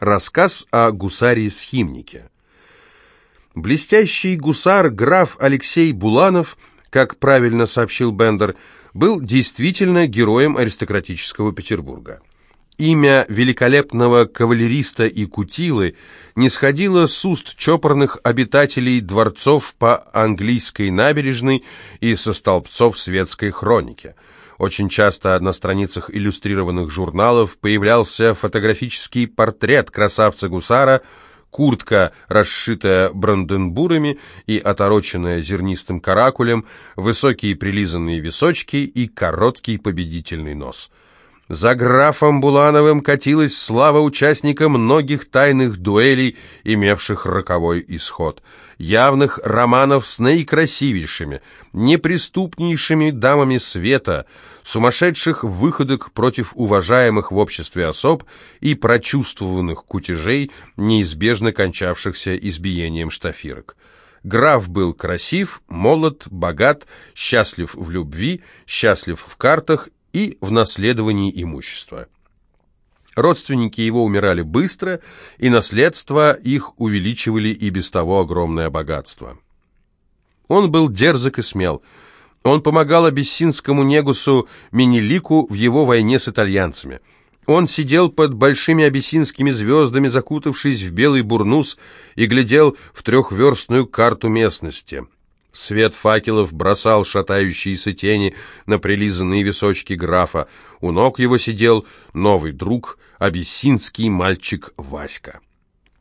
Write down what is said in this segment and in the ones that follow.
Рассказ о гусаре-схимнике. Блестящий гусар граф Алексей Буланов, как правильно сообщил Бендер, был действительно героем аристократического Петербурга. Имя великолепного кавалериста и кутилы не сходило с уст чопорных обитателей дворцов по английской набережной и со столбцов светской хроники – очень часто на страницах иллюстрированных журналов появлялся фотографический портрет красавца-гусара, куртка, расшитая бранденбурами и отороченная зернистым каракулем, высокие прилизанные височки и короткий победительный нос. За графом Булановым катилась слава участника многих тайных дуэлей, имевших роковой исход – явных романов с наикрасивейшими, неприступнейшими дамами света, сумасшедших выходок против уважаемых в обществе особ и прочувствованных кутежей, неизбежно кончавшихся избиением штафирок. Граф был красив, молод, богат, счастлив в любви, счастлив в картах и в наследовании имущества. Родственники его умирали быстро, и наследство их увеличивали и без того огромное богатство. Он был дерзок и смел. Он помогал абиссинскому негусу Менелику в его войне с итальянцами. Он сидел под большими абиссинскими звездами, закутавшись в белый бурнус, и глядел в трехверстную карту местности. Свет факелов бросал шатающиеся тени на прилизанные височки графа. У ног его сидел новый друг, абиссинский мальчик Васька.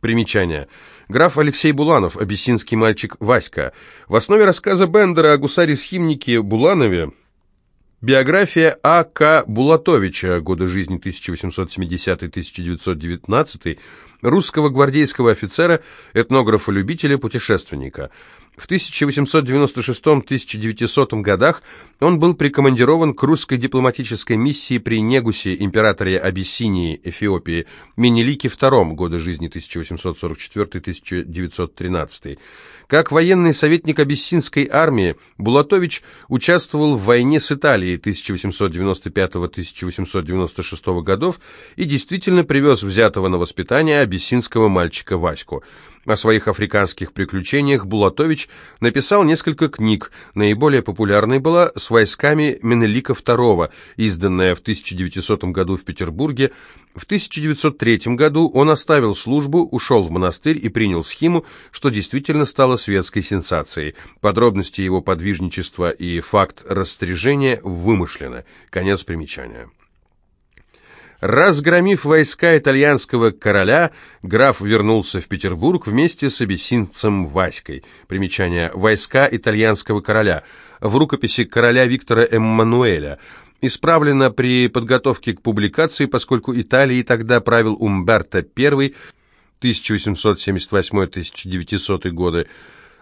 Примечание. Граф Алексей Буланов, абиссинский мальчик Васька. В основе рассказа Бендера о гусаре-схимнике Буланове Биография А.К. Булатовича, годы жизни 1870-1919, русского гвардейского офицера, этнографа-любителя, путешественника. В 1896-1900 годах он был прикомандирован к русской дипломатической миссии при Негусе, императоре Абиссинии, Эфиопии, Менелике II, годы жизни 1844-1913. Как военный советник Абиссинской армии, Булатович участвовал в войне с Италией 1895-1896 годов и действительно привез взятого на воспитание абиссинского мальчика Ваську – о своих африканских приключениях Булатович написал несколько книг. Наиболее популярной была «С войсками Менелика II», изданная в 1900 году в Петербурге. В 1903 году он оставил службу, ушел в монастырь и принял схему, что действительно стало светской сенсацией. Подробности его подвижничества и факт растряжения вымышлены. Конец примечания. Разгромив войска итальянского короля, граф вернулся в Петербург вместе с абиссинцем Васькой. Примечание «Войска итальянского короля» в рукописи короля Виктора Эммануэля. Исправлено при подготовке к публикации, поскольку Италией тогда правил Умберто I 1878-1900 годы.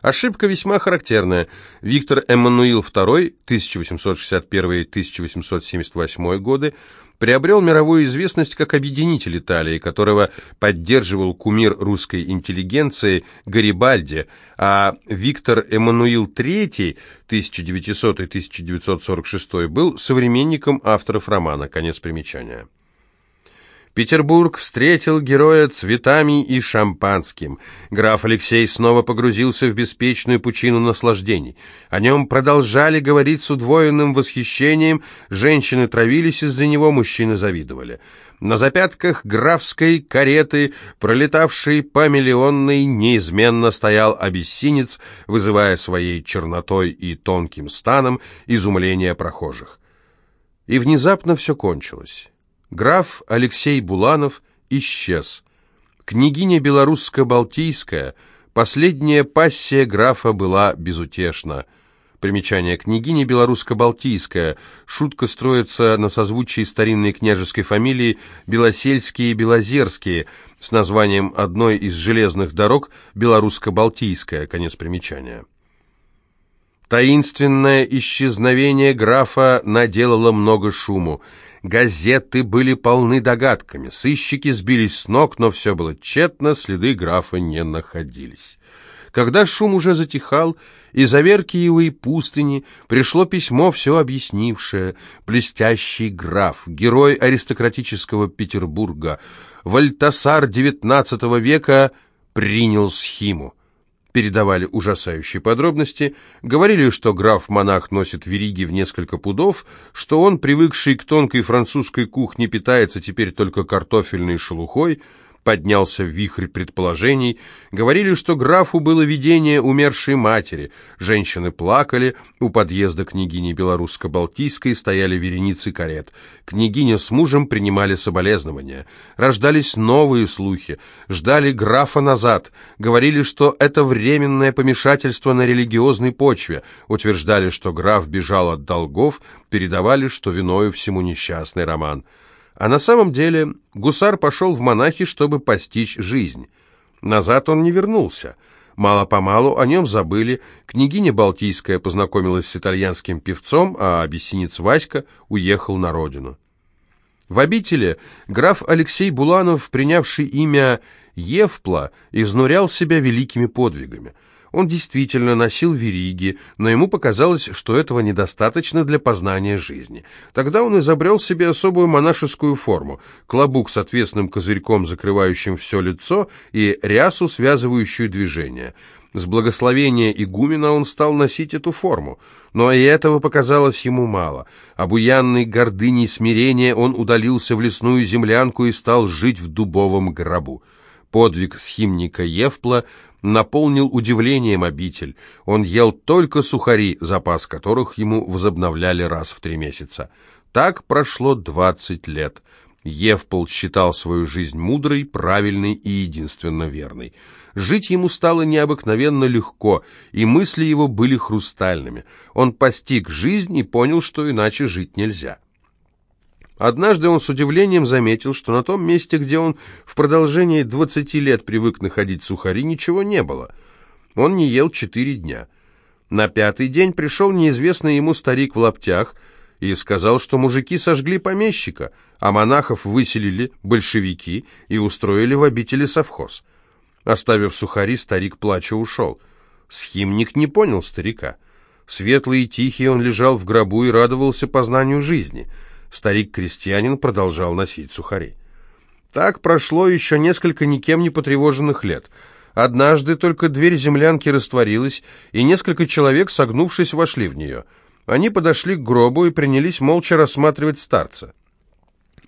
Ошибка весьма характерная. Виктор Эммануил II 1861-1878 годы приобрел мировую известность как объединитель Италии, которого поддерживал кумир русской интеллигенции Гарибальди, а Виктор Эммануил III 1900-1946 был современником авторов романа. Конец примечания. Петербург встретил героя цветами и шампанским. Граф Алексей снова погрузился в беспечную пучину наслаждений. О нем продолжали говорить с удвоенным восхищением, женщины травились из-за него, мужчины завидовали. На запятках графской кареты, пролетавшей по миллионной, неизменно стоял обессинец, вызывая своей чернотой и тонким станом изумление прохожих. И внезапно все кончилось. Граф Алексей Буланов исчез. Княгиня белорусско-балтийская, последняя пассия графа была безутешна. Примечание. Княгиня белорусско-балтийская. Шутка строится на созвучии старинной княжеской фамилии Белосельские и Белозерские с названием одной из железных дорог Белорусско-Балтийская. Конец примечания. Таинственное исчезновение графа наделало много шуму. Газеты были полны догадками, сыщики сбились с ног, но все было тщетно, следы графа не находились. Когда шум уже затихал, из Аверкиевой пустыни пришло письмо, все объяснившее. Блестящий граф, герой аристократического Петербурга, Вальтасар XIX века принял схиму передавали ужасающие подробности, говорили, что граф-монах носит вериги в несколько пудов, что он, привыкший к тонкой французской кухне, питается теперь только картофельной шелухой – поднялся вихрь предположений. Говорили, что графу было видение умершей матери. Женщины плакали, у подъезда княгини Белорусско-Балтийской стояли вереницы карет. Княгиня с мужем принимали соболезнования. Рождались новые слухи. Ждали графа назад. Говорили, что это временное помешательство на религиозной почве. Утверждали, что граф бежал от долгов, передавали, что виною всему несчастный роман. А на самом деле гусар пошел в монахи, чтобы постичь жизнь. Назад он не вернулся. Мало-помалу о нем забыли, княгиня Балтийская познакомилась с итальянским певцом, а абиссинец Васька уехал на родину. В обители граф Алексей Буланов, принявший имя Евпла, изнурял себя великими подвигами – он действительно носил вериги, но ему показалось, что этого недостаточно для познания жизни. Тогда он изобрел себе особую монашескую форму – клобук с ответственным козырьком, закрывающим все лицо, и рясу, связывающую движение. С благословения игумена он стал носить эту форму, но и этого показалось ему мало. Обуянный гордыней смирения он удалился в лесную землянку и стал жить в дубовом гробу. Подвиг схимника Евпла – наполнил удивлением обитель. Он ел только сухари, запас которых ему возобновляли раз в три месяца. Так прошло двадцать лет. Евпол считал свою жизнь мудрой, правильной и единственно верной. Жить ему стало необыкновенно легко, и мысли его были хрустальными. Он постиг жизнь и понял, что иначе жить нельзя. Однажды он с удивлением заметил, что на том месте, где он в продолжении двадцати лет привык находить сухари, ничего не было. Он не ел четыре дня. На пятый день пришел неизвестный ему старик в лаптях и сказал, что мужики сожгли помещика, а монахов выселили большевики и устроили в обители совхоз. Оставив сухари, старик плача ушел. Схимник не понял старика. Светлый и тихий он лежал в гробу и радовался познанию жизни — Старик-крестьянин продолжал носить сухари. Так прошло еще несколько никем не потревоженных лет. Однажды только дверь землянки растворилась, и несколько человек, согнувшись, вошли в нее. Они подошли к гробу и принялись молча рассматривать старца.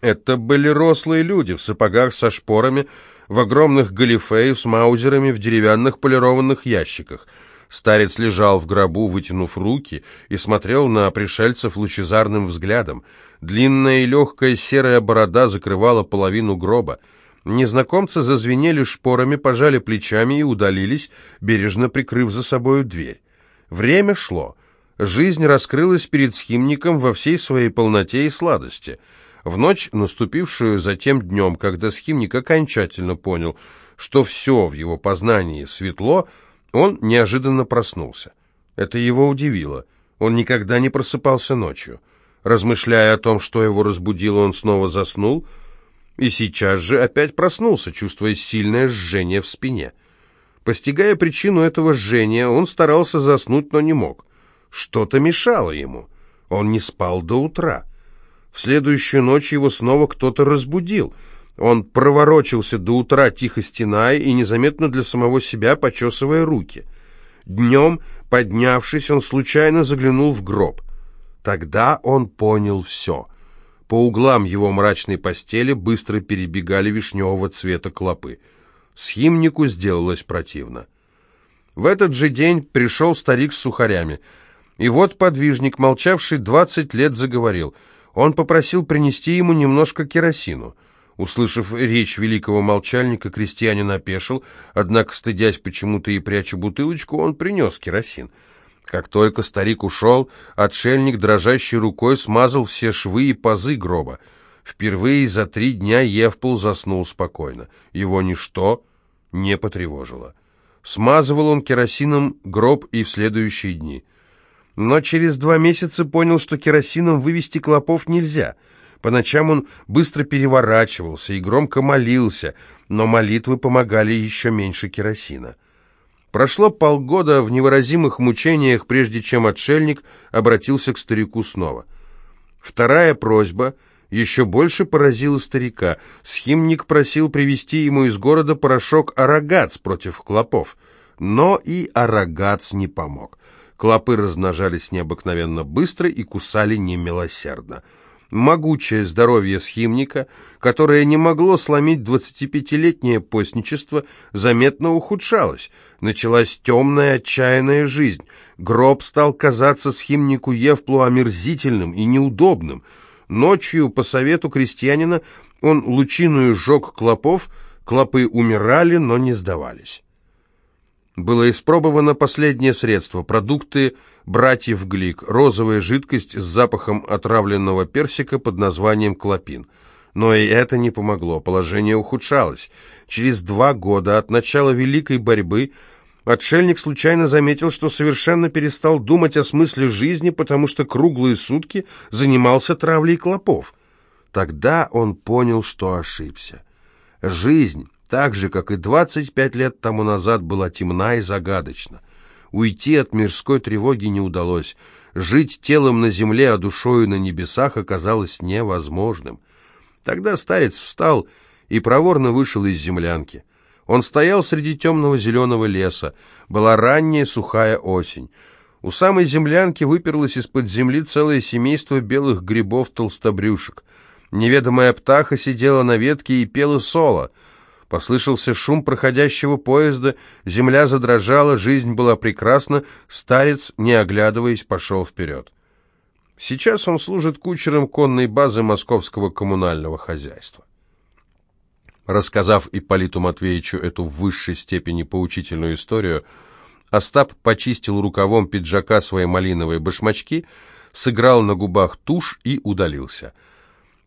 Это были рослые люди в сапогах со шпорами, в огромных галифе с маузерами в деревянных полированных ящиках – Старец лежал в гробу, вытянув руки, и смотрел на пришельцев лучезарным взглядом. Длинная и легкая серая борода закрывала половину гроба. Незнакомцы зазвенели шпорами, пожали плечами и удалились, бережно прикрыв за собою дверь. Время шло. Жизнь раскрылась перед схимником во всей своей полноте и сладости. В ночь, наступившую затем днем, когда схимник окончательно понял, что все в его познании светло, он неожиданно проснулся. Это его удивило. Он никогда не просыпался ночью. Размышляя о том, что его разбудило, он снова заснул и сейчас же опять проснулся, чувствуя сильное жжение в спине. Постигая причину этого жжения, он старался заснуть, но не мог. Что-то мешало ему. Он не спал до утра. В следующую ночь его снова кто-то разбудил — он проворочился до утра, тихо стеная и незаметно для самого себя почесывая руки. Днем, поднявшись, он случайно заглянул в гроб. Тогда он понял все. По углам его мрачной постели быстро перебегали вишневого цвета клопы. Схимнику сделалось противно. В этот же день пришел старик с сухарями. И вот подвижник, молчавший двадцать лет, заговорил. Он попросил принести ему немножко керосину — Услышав речь великого молчальника, крестьянин опешил, однако, стыдясь почему-то и пряча бутылочку, он принес керосин. Как только старик ушел, отшельник дрожащей рукой смазал все швы и пазы гроба. Впервые за три дня Евпол заснул спокойно. Его ничто не потревожило. Смазывал он керосином гроб и в следующие дни. Но через два месяца понял, что керосином вывести клопов нельзя — по ночам он быстро переворачивался и громко молился, но молитвы помогали еще меньше керосина. Прошло полгода в невыразимых мучениях, прежде чем отшельник обратился к старику снова. Вторая просьба еще больше поразило старика. Схимник просил привезти ему из города порошок арагац против клопов. Но и арагац не помог. Клопы размножались необыкновенно быстро и кусали немилосердно. Могучее здоровье схимника, которое не могло сломить 25-летнее постничество, заметно ухудшалось. Началась темная, отчаянная жизнь. Гроб стал казаться схимнику Евплу омерзительным и неудобным. Ночью, по совету крестьянина, он лучиную сжег клопов, клопы умирали, но не сдавались. Было испробовано последнее средство – продукты братьев Глик, розовая жидкость с запахом отравленного персика под названием клопин. Но и это не помогло, положение ухудшалось. Через два года от начала Великой борьбы отшельник случайно заметил, что совершенно перестал думать о смысле жизни, потому что круглые сутки занимался травлей клопов. Тогда он понял, что ошибся. Жизнь так же, как и 25 лет тому назад, была темна и загадочна. Уйти от мирской тревоги не удалось. Жить телом на земле, а душою на небесах оказалось невозможным. Тогда старец встал и проворно вышел из землянки. Он стоял среди темного зеленого леса. Была ранняя сухая осень. У самой землянки выперлось из-под земли целое семейство белых грибов-толстобрюшек. Неведомая птаха сидела на ветке и пела соло — Послышался шум проходящего поезда, земля задрожала, жизнь была прекрасна, старец, не оглядываясь, пошел вперед. Сейчас он служит кучером конной базы московского коммунального хозяйства. Рассказав Ипполиту Матвеевичу эту в высшей степени поучительную историю, Остап почистил рукавом пиджака свои малиновые башмачки, сыграл на губах тушь и удалился.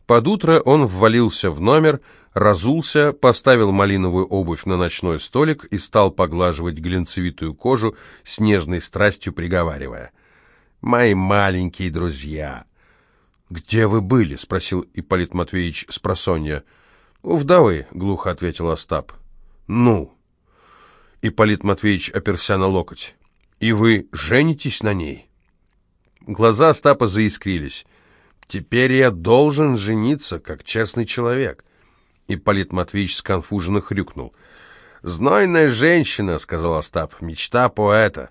Под утро он ввалился в номер, разулся, поставил малиновую обувь на ночной столик и стал поглаживать глинцевитую кожу с нежной страстью, приговаривая. «Мои маленькие друзья!» «Где вы были?» — спросил Ипполит Матвеевич с просонья. «У вдовы», — глухо ответил Остап. «Ну?» Ипполит Матвеевич оперся на локоть. «И вы женитесь на ней?» Глаза Остапа заискрились. «Теперь я должен жениться, как честный человек». Ипполит Матвеевич сконфуженно хрюкнул. «Знойная женщина», — сказал Остап, — «мечта поэта.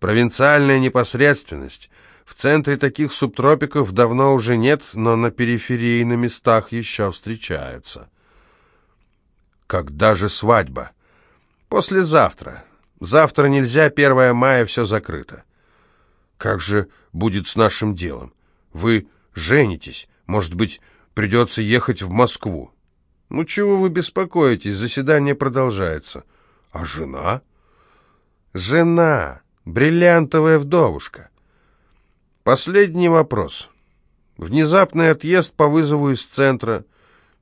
Провинциальная непосредственность. В центре таких субтропиков давно уже нет, но на периферии на местах еще встречаются». «Когда же свадьба?» «Послезавтра. Завтра нельзя, 1 мая все закрыто». «Как же будет с нашим делом? Вы женитесь. Может быть, придется ехать в Москву?» «Ну чего вы беспокоитесь? Заседание продолжается». «А жена?» «Жена. Бриллиантовая вдовушка». Последний вопрос. Внезапный отъезд по вызову из центра.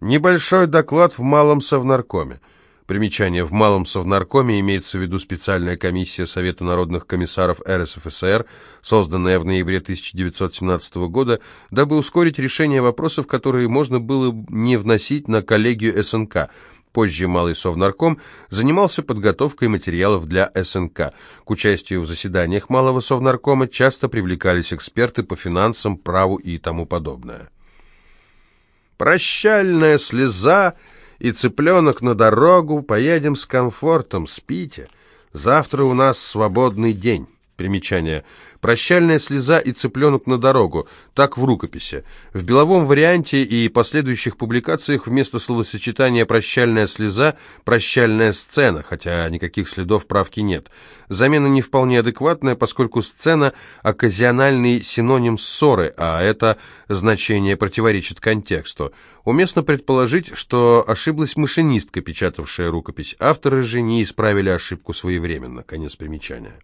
Небольшой доклад в малом совнаркоме. Примечание. В Малом Совнаркоме имеется в виду специальная комиссия Совета народных комиссаров РСФСР, созданная в ноябре 1917 года, дабы ускорить решение вопросов, которые можно было не вносить на коллегию СНК. Позже Малый Совнарком занимался подготовкой материалов для СНК. К участию в заседаниях Малого Совнаркома часто привлекались эксперты по финансам, праву и тому подобное. «Прощальная слеза!» И цыпленок на дорогу, поедем с комфортом, спите. Завтра у нас свободный день». Примечание. «Прощальная слеза и цыпленок на дорогу». Так в рукописи. В беловом варианте и последующих публикациях вместо словосочетания «прощальная слеза» «прощальная сцена», хотя никаких следов правки нет. Замена не вполне адекватная, поскольку сцена – оказиональный синоним ссоры, а это значение противоречит контексту. Уместно предположить, что ошиблась машинистка, печатавшая рукопись. Авторы же не исправили ошибку своевременно. Конец примечания.